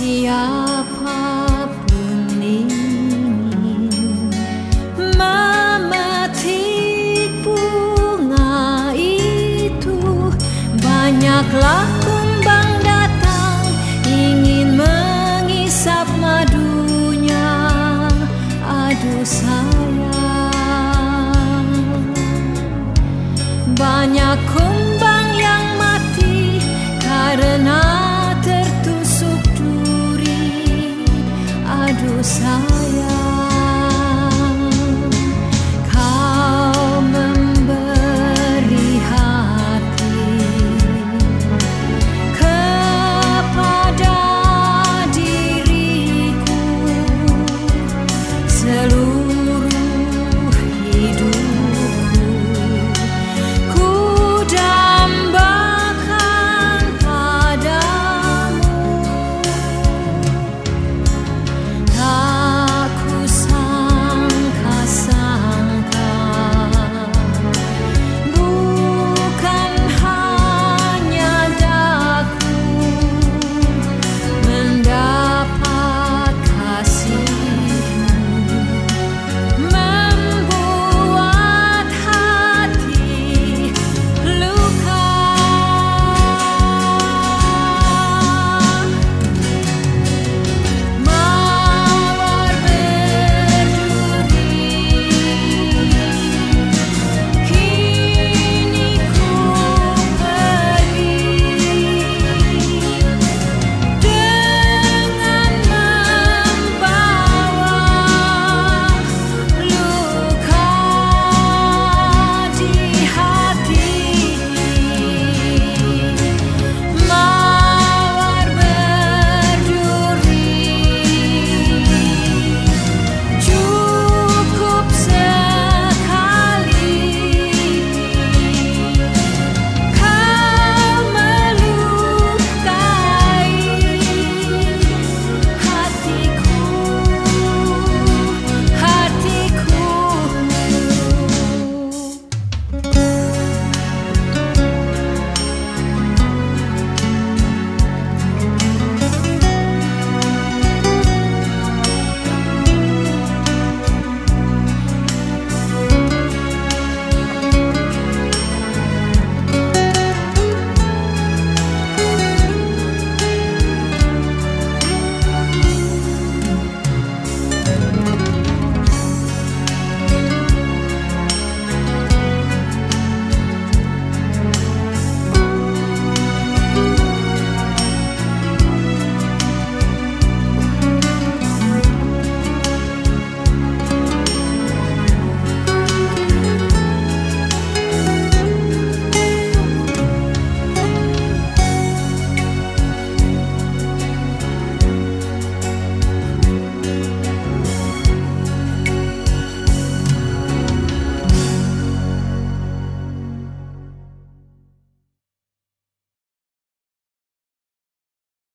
siapa pun mama memetik bunga itu banyaklah kumbang datang ingin mengisap madunya. Aduh sayang. Banyak kumbang dosa